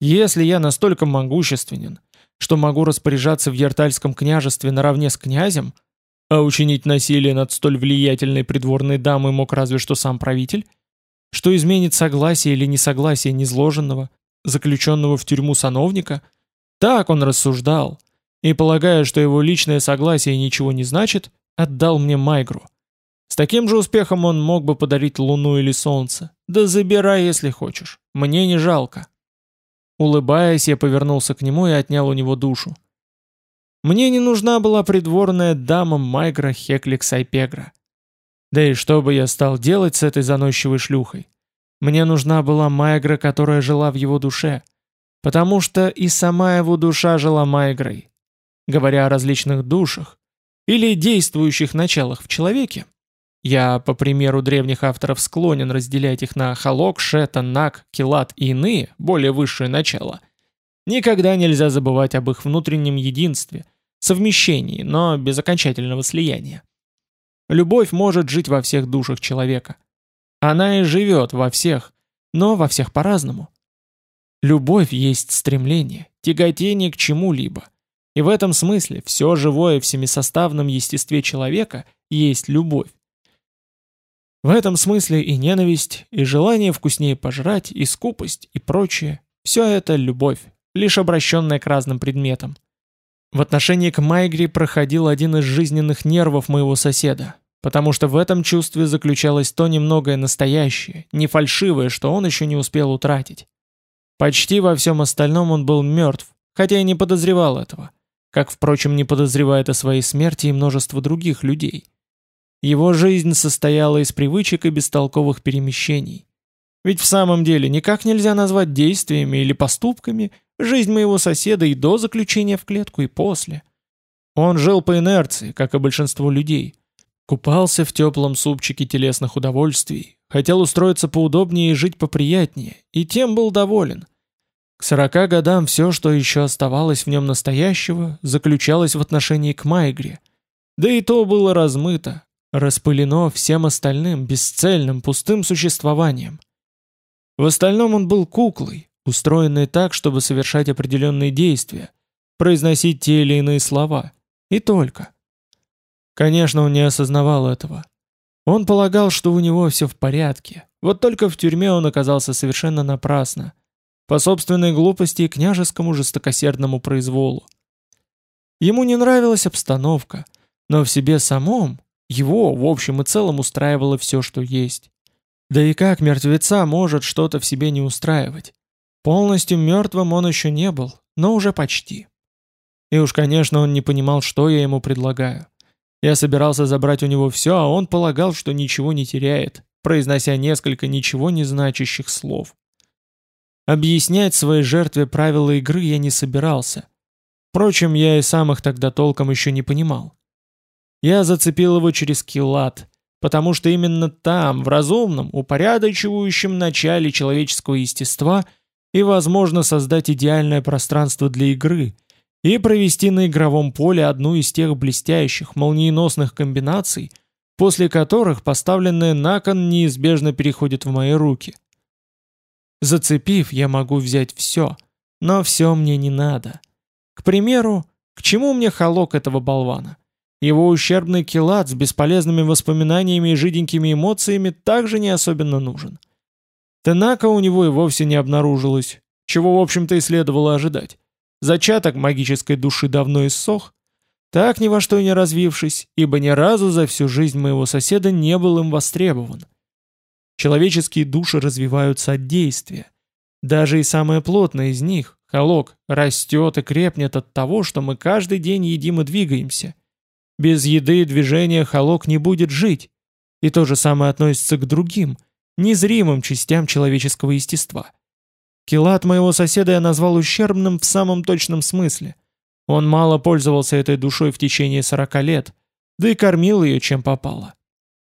Если я настолько могущественен, что могу распоряжаться в Ертальском княжестве наравне с князем, а учинить насилие над столь влиятельной придворной дамой мог разве что сам правитель, что изменит согласие или несогласие незложенного, заключенного в тюрьму сановника, так он рассуждал, и, полагая, что его личное согласие ничего не значит, отдал мне Майгру. С таким же успехом он мог бы подарить луну или солнце. Да забирай, если хочешь. Мне не жалко. Улыбаясь, я повернулся к нему и отнял у него душу. Мне не нужна была придворная дама Майгра Хеклик Сайпегра. Да и что бы я стал делать с этой заносчивой шлюхой? Мне нужна была Майгра, которая жила в его душе. Потому что и сама его душа жила Майгрой. Говоря о различных душах, или действующих началах в человеке, я, по примеру древних авторов, склонен разделять их на халок, шета, нак, килат и иные, более высшие начала. Никогда нельзя забывать об их внутреннем единстве, совмещении, но без окончательного слияния. Любовь может жить во всех душах человека. Она и живет во всех, но во всех по-разному. Любовь есть стремление, тяготение к чему-либо. И в этом смысле все живое в семисоставном естестве человека есть любовь. В этом смысле и ненависть, и желание вкуснее пожрать, и скупость, и прочее – все это любовь, лишь обращенная к разным предметам. В отношении к Майгри проходил один из жизненных нервов моего соседа. потому что в этом чувстве заключалось то немногое настоящее, не фальшивое, что он еще не успел утратить. Почти во всем остальном он был мертв, хотя и не подозревал этого, как, впрочем, не подозревает о своей смерти и множество других людей. Его жизнь состояла из привычек и бестолковых перемещений. Ведь в самом деле никак нельзя назвать действиями или поступками жизнь моего соседа и до заключения в клетку, и после. Он жил по инерции, как и большинство людей. Купался в теплом супчике телесных удовольствий, хотел устроиться поудобнее и жить поприятнее, и тем был доволен. К сорока годам все, что еще оставалось в нем настоящего, заключалось в отношении к Майгре. Да и то было размыто, распылено всем остальным, бесцельным, пустым существованием. В остальном он был куклой, устроенной так, чтобы совершать определенные действия, произносить те или иные слова. И только. Конечно, он не осознавал этого. Он полагал, что у него все в порядке. Вот только в тюрьме он оказался совершенно напрасно. По собственной глупости и княжескому жестокосердному произволу. Ему не нравилась обстановка, но в себе самом его, в общем и целом, устраивало все, что есть. Да и как мертвеца может что-то в себе не устраивать? Полностью мертвым он еще не был, но уже почти. И уж, конечно, он не понимал, что я ему предлагаю. Я собирался забрать у него все, а он полагал, что ничего не теряет, произнося несколько ничего не значащих слов. Объяснять своей жертве правила игры я не собирался. Впрочем, я и сам их тогда толком еще не понимал. Я зацепил его через килат, потому что именно там, в разумном, упорядочивающем начале человеческого естества и возможно создать идеальное пространство для игры и провести на игровом поле одну из тех блестящих, молниеносных комбинаций, после которых поставленное на кон неизбежно переходит в мои руки. Зацепив, я могу взять все, но все мне не надо. К примеру, к чему мне холок этого болвана? Его ущербный килат с бесполезными воспоминаниями и жиденькими эмоциями также не особенно нужен. Тенака у него и вовсе не обнаружилось, чего, в общем-то, и следовало ожидать. Зачаток магической души давно иссох, так ни во что не развившись, ибо ни разу за всю жизнь моего соседа не был им востребован. Человеческие души развиваются от действия. Даже и самая плотная из них, холок, растет и крепнет от того, что мы каждый день едим и двигаемся – без еды и движения холок не будет жить. И то же самое относится к другим, незримым частям человеческого естества. Килат моего соседа я назвал ущербным в самом точном смысле. Он мало пользовался этой душой в течение 40 лет, да и кормил ее чем попало.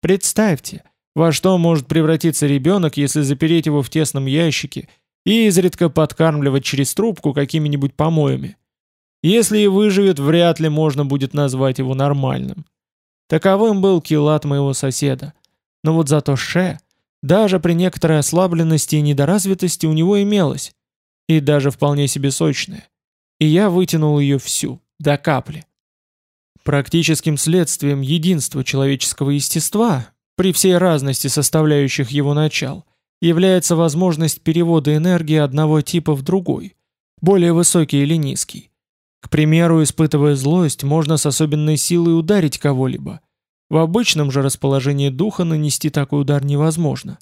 Представьте, во что может превратиться ребенок, если запереть его в тесном ящике и изредка подкармливать через трубку какими-нибудь помоями. Если и выживет, вряд ли можно будет назвать его нормальным. Таковым был килат моего соседа. Но вот зато Ше, даже при некоторой ослабленности и недоразвитости у него имелось. И даже вполне себе сочная. И я вытянул ее всю, до капли. Практическим следствием единства человеческого естества, при всей разности составляющих его начал, является возможность перевода энергии одного типа в другой, более высокий или низкий. К примеру, испытывая злость, можно с особенной силой ударить кого-либо. В обычном же расположении духа нанести такой удар невозможно.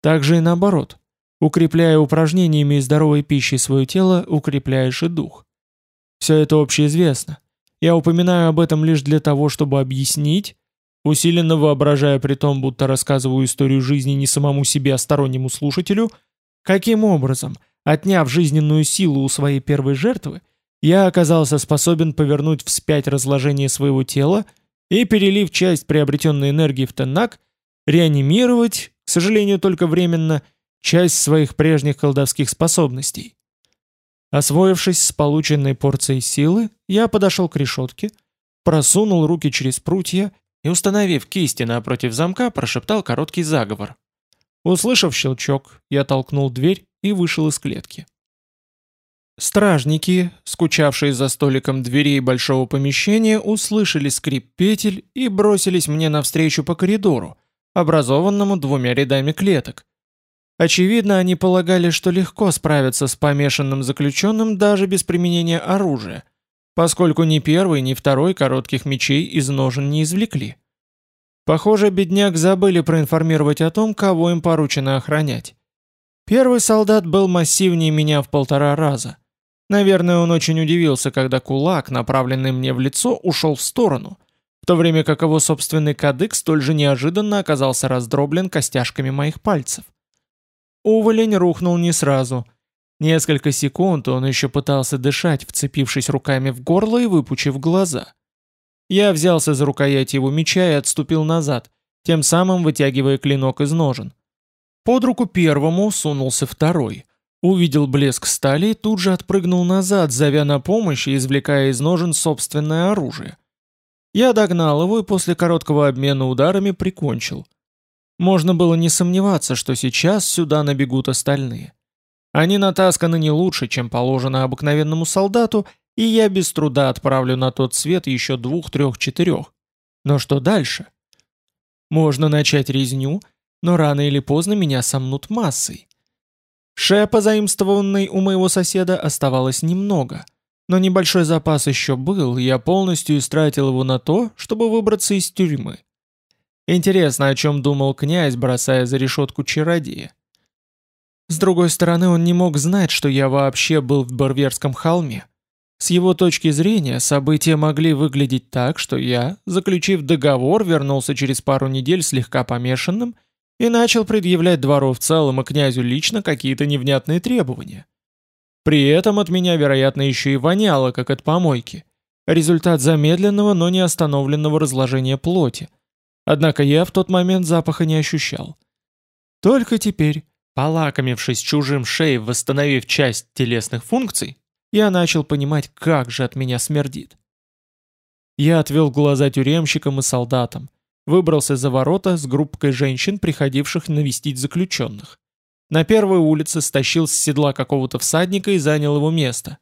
Также и наоборот. Укрепляя упражнениями и здоровой пищей свое тело, укрепляешь и дух. Все это общеизвестно. Я упоминаю об этом лишь для того, чтобы объяснить, усиленно воображая при том, будто рассказываю историю жизни не самому себе, а стороннему слушателю, каким образом, отняв жизненную силу у своей первой жертвы, я оказался способен повернуть вспять разложение своего тела и, перелив часть приобретенной энергии в Теннак, реанимировать, к сожалению, только временно, часть своих прежних колдовских способностей. Освоившись с полученной порцией силы, я подошел к решетке, просунул руки через прутья и, установив кисти напротив замка, прошептал короткий заговор. Услышав щелчок, я толкнул дверь и вышел из клетки. Стражники, скучавшие за столиком дверей большого помещения, услышали скрип петель и бросились мне навстречу по коридору, образованному двумя рядами клеток. Очевидно, они полагали, что легко справиться с помешанным заключенным даже без применения оружия, поскольку ни первый, ни второй коротких мечей из ножен не извлекли. Похоже, бедняк забыли проинформировать о том, кого им поручено охранять. Первый солдат был массивнее меня в полтора раза. Наверное, он очень удивился, когда кулак, направленный мне в лицо, ушел в сторону, в то время как его собственный кадык столь же неожиданно оказался раздроблен костяшками моих пальцев. Уволень рухнул не сразу. Несколько секунд он еще пытался дышать, вцепившись руками в горло и выпучив глаза. Я взялся за рукоять его меча и отступил назад, тем самым вытягивая клинок из ножен. Под руку первому сунулся второй. Увидел блеск стали и тут же отпрыгнул назад, зовя на помощь и извлекая из ножен собственное оружие. Я догнал его и после короткого обмена ударами прикончил. Можно было не сомневаться, что сейчас сюда набегут остальные. Они натасканы не лучше, чем положено обыкновенному солдату, и я без труда отправлю на тот свет еще двух, трех, четырех. Но что дальше? Можно начать резню, но рано или поздно меня сомнут массой. Шепа, заимствованной у моего соседа, оставалось немного, но небольшой запас еще был, я полностью истратил его на то, чтобы выбраться из тюрьмы. Интересно, о чем думал князь, бросая за решетку чародея. С другой стороны, он не мог знать, что я вообще был в Барверском холме. С его точки зрения, события могли выглядеть так, что я, заключив договор, вернулся через пару недель слегка помешанным и начал предъявлять двору в целом и князю лично какие-то невнятные требования. При этом от меня, вероятно, еще и воняло, как от помойки. Результат замедленного, но не остановленного разложения плоти – Однако я в тот момент запаха не ощущал. Только теперь, полакомившись чужим шеей, восстановив часть телесных функций, я начал понимать, как же от меня смердит. Я отвел глаза тюремщикам и солдатам, выбрался за ворота с группкой женщин, приходивших навестить заключенных. На первой улице стащил с седла какого-то всадника и занял его место.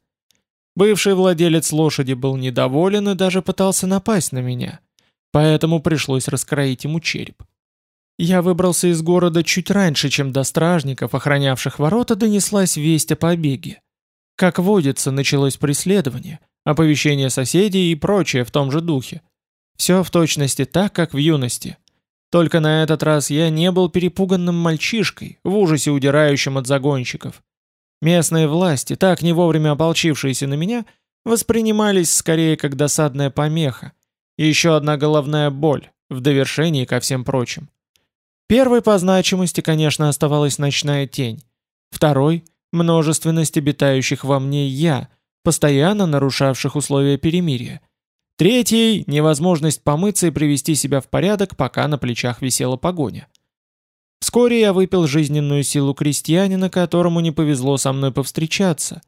Бывший владелец лошади был недоволен и даже пытался напасть на меня. Поэтому пришлось раскроить ему череп. Я выбрался из города чуть раньше, чем до стражников, охранявших ворота, донеслась весть о побеге. Как водится, началось преследование, оповещение соседей и прочее в том же духе. Все в точности так, как в юности. Только на этот раз я не был перепуганным мальчишкой, в ужасе удирающим от загонщиков. Местные власти, так не вовремя ополчившиеся на меня, воспринимались скорее как досадная помеха, и еще одна головная боль, в довершении ко всем прочим. Первой по значимости, конечно, оставалась ночная тень. Второй – множественность обитающих во мне «я», постоянно нарушавших условия перемирия. Третьей – невозможность помыться и привести себя в порядок, пока на плечах висела погоня. Вскоре я выпил жизненную силу крестьянина, которому не повезло со мной повстречаться,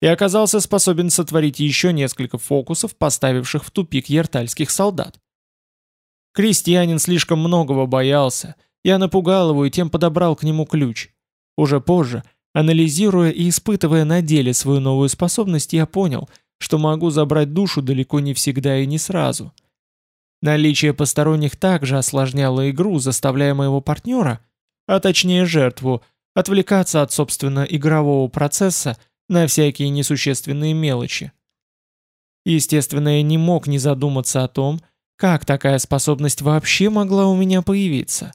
и оказался способен сотворить еще несколько фокусов, поставивших в тупик ертальских солдат. Крестьянин слишком многого боялся, я напугал его и тем подобрал к нему ключ. Уже позже, анализируя и испытывая на деле свою новую способность, я понял, что могу забрать душу далеко не всегда и не сразу. Наличие посторонних также осложняло игру, заставляя моего партнера, а точнее жертву, отвлекаться от собственно игрового процесса на всякие несущественные мелочи. Естественно, я не мог не задуматься о том, как такая способность вообще могла у меня появиться.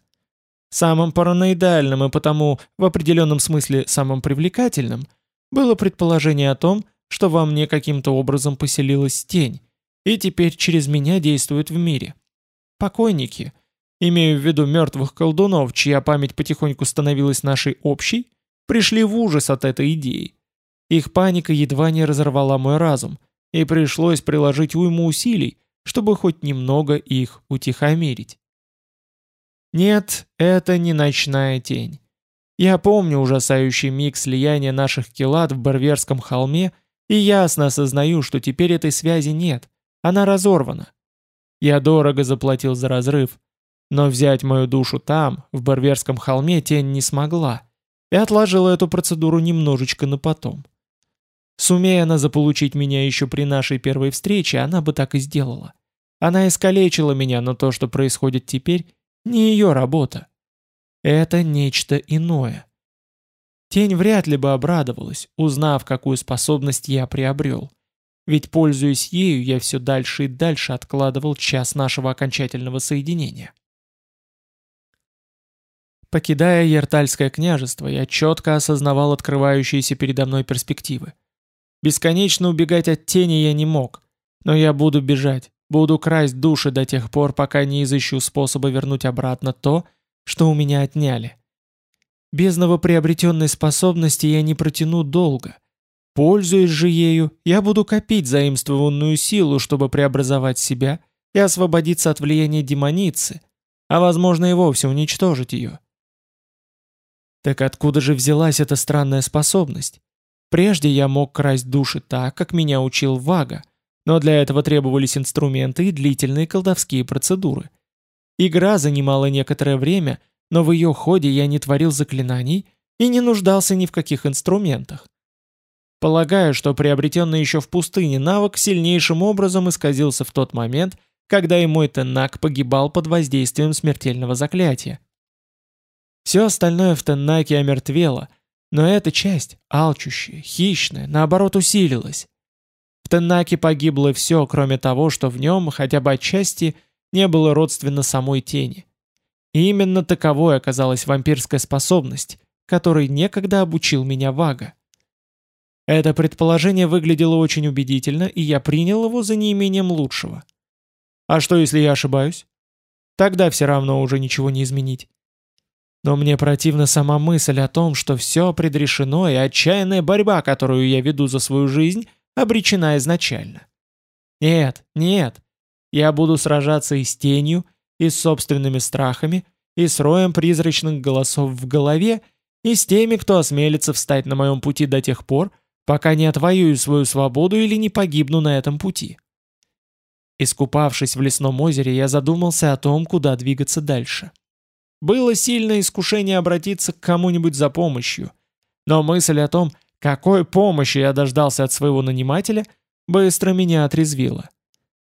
Самым параноидальным и потому, в определенном смысле, самым привлекательным, было предположение о том, что во мне каким-то образом поселилась тень, и теперь через меня действует в мире. Покойники, имею в виду мертвых колдунов, чья память потихоньку становилась нашей общей, пришли в ужас от этой идеи их паника едва не разорвала мой разум, и пришлось приложить уйму усилий, чтобы хоть немного их утихомирить. Нет, это не ночная тень. Я помню ужасающий миг слияния наших килат в Барверском холме и ясно осознаю, что теперь этой связи нет, она разорвана. Я дорого заплатил за разрыв, но взять мою душу там, в Барверском холме, тень не смогла, и отложила эту процедуру немножечко на потом. Сумея она заполучить меня еще при нашей первой встрече, она бы так и сделала. Она искалечила меня, но то, что происходит теперь, не ее работа. Это нечто иное. Тень вряд ли бы обрадовалась, узнав, какую способность я приобрел. Ведь, пользуясь ею, я все дальше и дальше откладывал час нашего окончательного соединения. Покидая Ертальское княжество, я четко осознавал открывающиеся передо мной перспективы. Бесконечно убегать от тени я не мог, но я буду бежать, буду красть души до тех пор, пока не изыщу способа вернуть обратно то, что у меня отняли. Без новоприобретенной способности я не протяну долго. Пользуясь же ею, я буду копить заимствованную силу, чтобы преобразовать себя и освободиться от влияния демоницы, а возможно и вовсе уничтожить ее. Так откуда же взялась эта странная способность? Прежде я мог красть души так, как меня учил Вага, но для этого требовались инструменты и длительные колдовские процедуры. Игра занимала некоторое время, но в ее ходе я не творил заклинаний и не нуждался ни в каких инструментах. Полагаю, что приобретенный еще в пустыне навык сильнейшим образом исказился в тот момент, когда и мой Теннак погибал под воздействием смертельного заклятия. Все остальное в Теннаке омертвело, но эта часть, алчущая, хищная, наоборот усилилась. В Теннаке погибло все, кроме того, что в нем, хотя бы отчасти, не было родственно самой тени. И именно таковой оказалась вампирская способность, которой некогда обучил меня Вага. Это предположение выглядело очень убедительно, и я принял его за неимением лучшего. А что, если я ошибаюсь? Тогда все равно уже ничего не изменить. Но мне противна сама мысль о том, что все предрешено, и отчаянная борьба, которую я веду за свою жизнь, обречена изначально. Нет, нет. Я буду сражаться и с тенью, и с собственными страхами, и с роем призрачных голосов в голове, и с теми, кто осмелится встать на моем пути до тех пор, пока не отвоюю свою свободу или не погибну на этом пути. Искупавшись в лесном озере, я задумался о том, куда двигаться дальше. Было сильное искушение обратиться к кому-нибудь за помощью. Но мысль о том, какой помощи я дождался от своего нанимателя, быстро меня отрезвила.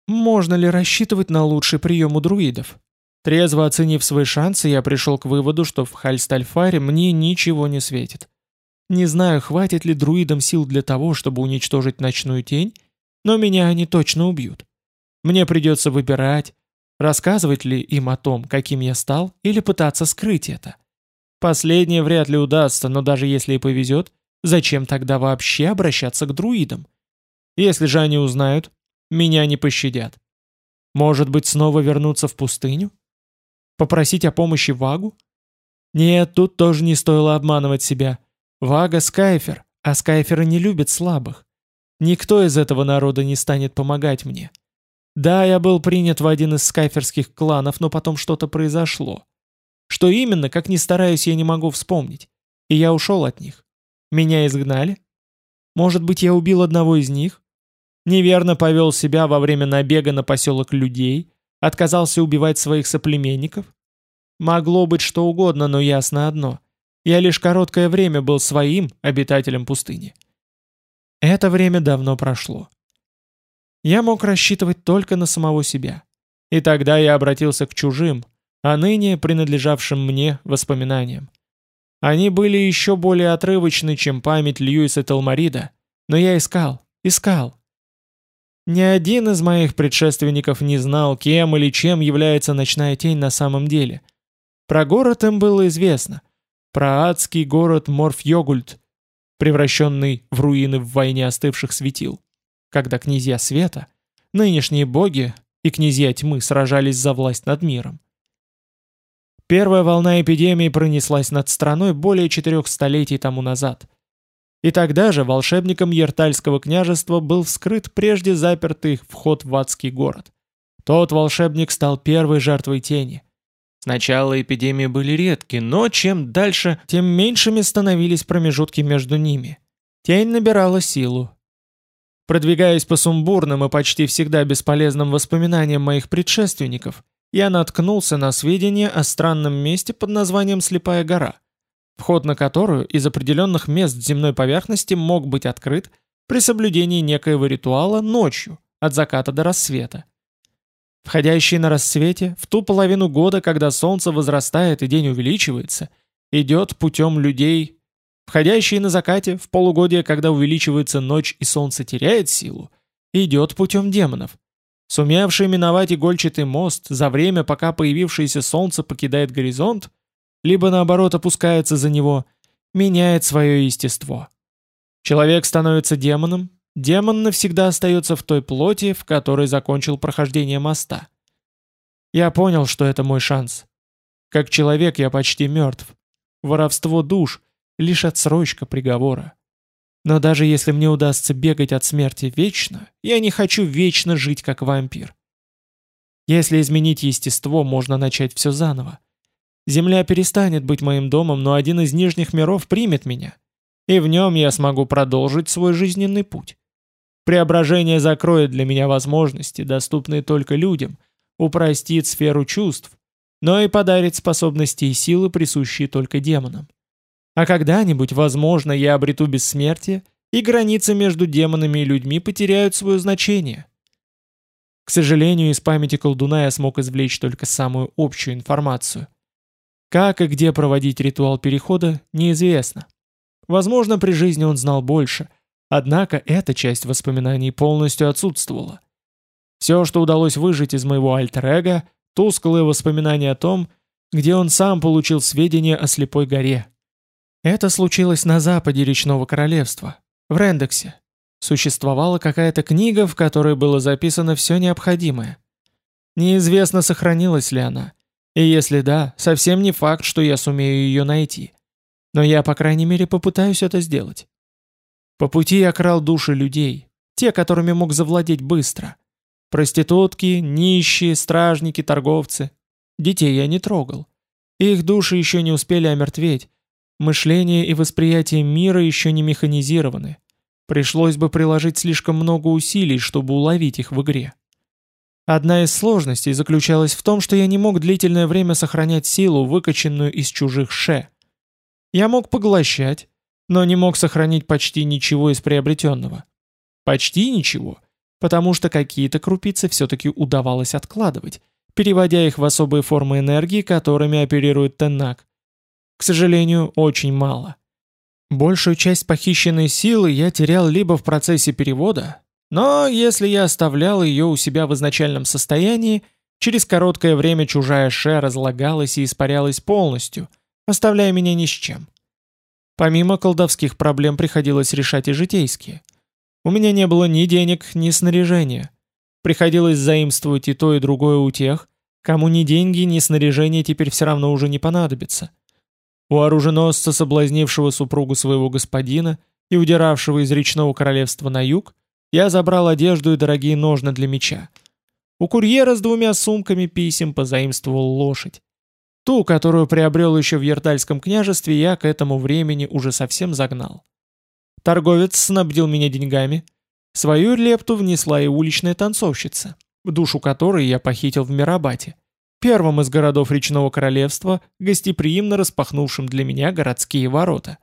Можно ли рассчитывать на лучший прием у друидов? Трезво оценив свои шансы, я пришел к выводу, что в Хальстальфаре мне ничего не светит. Не знаю, хватит ли друидам сил для того, чтобы уничтожить ночную тень, но меня они точно убьют. Мне придется выбирать, Рассказывать ли им о том, каким я стал, или пытаться скрыть это? Последнее вряд ли удастся, но даже если и повезет, зачем тогда вообще обращаться к друидам? Если же они узнают, меня не пощадят. Может быть, снова вернуться в пустыню? Попросить о помощи Вагу? Нет, тут тоже не стоило обманывать себя. Вага — Скайфер, а Скайферы не любят слабых. Никто из этого народа не станет помогать мне. Да, я был принят в один из скайферских кланов, но потом что-то произошло. Что именно, как ни стараюсь, я не могу вспомнить. И я ушел от них. Меня изгнали? Может быть, я убил одного из них? Неверно повел себя во время набега на поселок людей? Отказался убивать своих соплеменников? Могло быть что угодно, но ясно одно. Я лишь короткое время был своим обитателем пустыни. Это время давно прошло. Я мог рассчитывать только на самого себя. И тогда я обратился к чужим, а ныне принадлежавшим мне воспоминаниям. Они были еще более отрывочны, чем память Льюиса Телмарида, но я искал, искал. Ни один из моих предшественников не знал, кем или чем является ночная тень на самом деле. Про город им было известно. Про адский город Морфьогульт, превращенный в руины в войне остывших светил когда князья света, нынешние боги и князья тьмы сражались за власть над миром. Первая волна эпидемии пронеслась над страной более четырех столетий тому назад. И тогда же волшебником Ертальского княжества был вскрыт прежде запертый вход в адский город. Тот волшебник стал первой жертвой тени. Сначала эпидемии были редки, но чем дальше, тем меньшими становились промежутки между ними. Тень набирала силу, Продвигаясь по сумбурным и почти всегда бесполезным воспоминаниям моих предшественников, я наткнулся на сведения о странном месте под названием Слепая гора, вход на которую из определенных мест земной поверхности мог быть открыт при соблюдении некоего ритуала ночью, от заката до рассвета. Входящий на рассвете, в ту половину года, когда солнце возрастает и день увеличивается, идет путем людей Входящий на закате, в полугодие, когда увеличивается ночь и солнце теряет силу, идет путем демонов. Сумевший миновать игольчатый мост за время, пока появившееся солнце покидает горизонт, либо наоборот опускается за него, меняет свое естество. Человек становится демоном, демон навсегда остается в той плоти, в которой закончил прохождение моста. Я понял, что это мой шанс. Как человек я почти мертв. Воровство душ — лишь отсрочка приговора. Но даже если мне удастся бегать от смерти вечно, я не хочу вечно жить как вампир. Если изменить естество, можно начать все заново. Земля перестанет быть моим домом, но один из нижних миров примет меня. И в нем я смогу продолжить свой жизненный путь. Преображение закроет для меня возможности, доступные только людям, упростит сферу чувств, но и подарит способности и силы, присущие только демонам. А когда-нибудь, возможно, я обрету бессмертие, и границы между демонами и людьми потеряют свое значение. К сожалению, из памяти колдуна я смог извлечь только самую общую информацию. Как и где проводить ритуал перехода, неизвестно. Возможно, при жизни он знал больше, однако эта часть воспоминаний полностью отсутствовала. Все, что удалось выжить из моего альтер-эго, тусклые воспоминания о том, где он сам получил сведения о Слепой горе. Это случилось на западе речного королевства, в Рендексе. Существовала какая-то книга, в которой было записано все необходимое. Неизвестно, сохранилась ли она. И если да, совсем не факт, что я сумею ее найти. Но я, по крайней мере, попытаюсь это сделать. По пути я крал души людей, те, которыми мог завладеть быстро. Проститутки, нищие, стражники, торговцы. Детей я не трогал. Их души еще не успели омертветь. Мышление и восприятие мира еще не механизированы. Пришлось бы приложить слишком много усилий, чтобы уловить их в игре. Одна из сложностей заключалась в том, что я не мог длительное время сохранять силу, выкачанную из чужих ше. Я мог поглощать, но не мог сохранить почти ничего из приобретенного. Почти ничего, потому что какие-то крупицы все-таки удавалось откладывать, переводя их в особые формы энергии, которыми оперирует Теннак. К сожалению, очень мало. Большую часть похищенной силы я терял либо в процессе перевода, но если я оставлял ее у себя в изначальном состоянии, через короткое время чужая ше разлагалась и испарялась полностью, оставляя меня ни с чем. Помимо колдовских проблем приходилось решать и житейские. У меня не было ни денег, ни снаряжения. Приходилось заимствовать и то, и другое у тех, кому ни деньги, ни снаряжение теперь все равно уже не понадобится. У оруженосца, соблазнившего супругу своего господина и удиравшего из речного королевства на юг, я забрал одежду и дорогие ножны для меча. У курьера с двумя сумками писем позаимствовал лошадь. Ту, которую приобрел еще в Ярдальском княжестве, я к этому времени уже совсем загнал. Торговец снабдил меня деньгами. Свою лепту внесла и уличная танцовщица, душу которой я похитил в Мирабате, первом из городов речного королевства, гостеприимно распахнувшим для меня городские ворота.